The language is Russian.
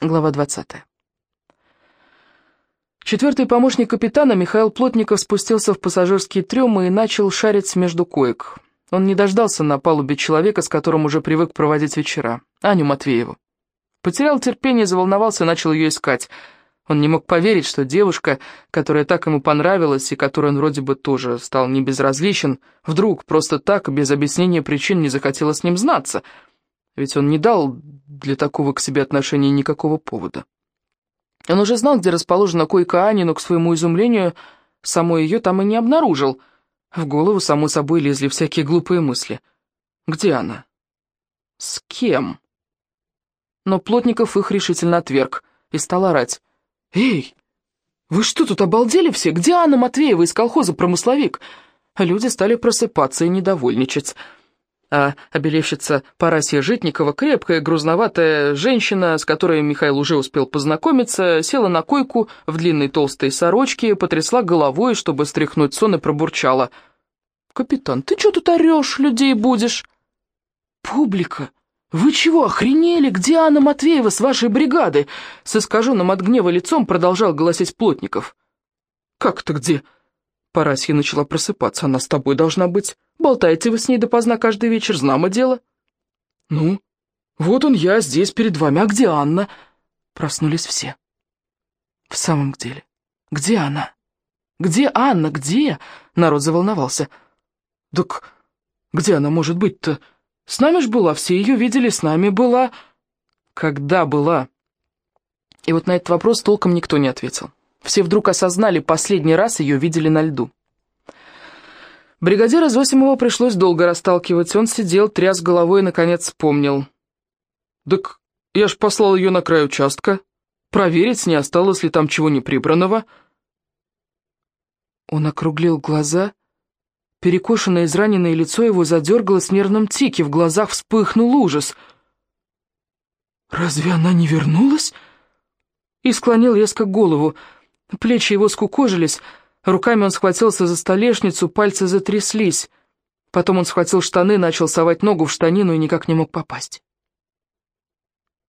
Глава 20. Четвертый помощник капитана Михаил Плотников спустился в пассажирские трюмы и начал шарить между коек. Он не дождался на палубе человека, с которым уже привык проводить вечера, Аню Матвееву. Потерял терпение, заволновался и начал ее искать. Он не мог поверить, что девушка, которая так ему понравилась и которой он вроде бы тоже стал небезразличен, вдруг просто так, без объяснения причин, не захотела с ним знаться — ведь он не дал для такого к себе отношения никакого повода. Он уже знал, где расположена койка Ани, но, к своему изумлению, самой ее там и не обнаружил. В голову, само собой, лезли всякие глупые мысли. Где она? С кем? Но Плотников их решительно отверг и стал орать. «Эй, вы что тут обалдели все? Где Анна Матвеева из колхоза «Промысловик»?» Люди стали просыпаться и недовольничать а обелевщица Парасия Житникова, крепкая, грузноватая женщина, с которой Михаил уже успел познакомиться, села на койку в длинной толстой сорочке, потрясла головой, чтобы стряхнуть сон и пробурчала. «Капитан, ты что тут орешь, людей будешь?» «Публика! Вы чего, охренели? Где Анна Матвеева с вашей бригады?» С искаженным от гнева лицом продолжал голосить Плотников. «Как-то где?» Парасья начала просыпаться. «Она с тобой должна быть. Болтаете вы с ней допоздна каждый вечер, знамо дело». «Ну, вот он я, здесь перед вами. А где Анна?» Проснулись все. «В самом деле, где она? Где Анна? Где?» Народ заволновался. «Так где она может быть-то? С нами ж была, все ее видели, с нами была...» «Когда была?» И вот на этот вопрос толком никто не ответил. Все вдруг осознали, последний раз ее видели на льду. Бригадира Зосимова пришлось долго расталкивать. Он сидел, тряс головой и, наконец, вспомнил. «Так я ж послал ее на край участка. Проверить, не осталось ли там чего неприбранного». Он округлил глаза. Перекошенное израненное лицо его задергалось в нервном тике, в глазах вспыхнул ужас. «Разве она не вернулась?» И склонил резко голову. Плечи его скукожились, руками он схватился за столешницу, пальцы затряслись. Потом он схватил штаны, начал совать ногу в штанину и никак не мог попасть.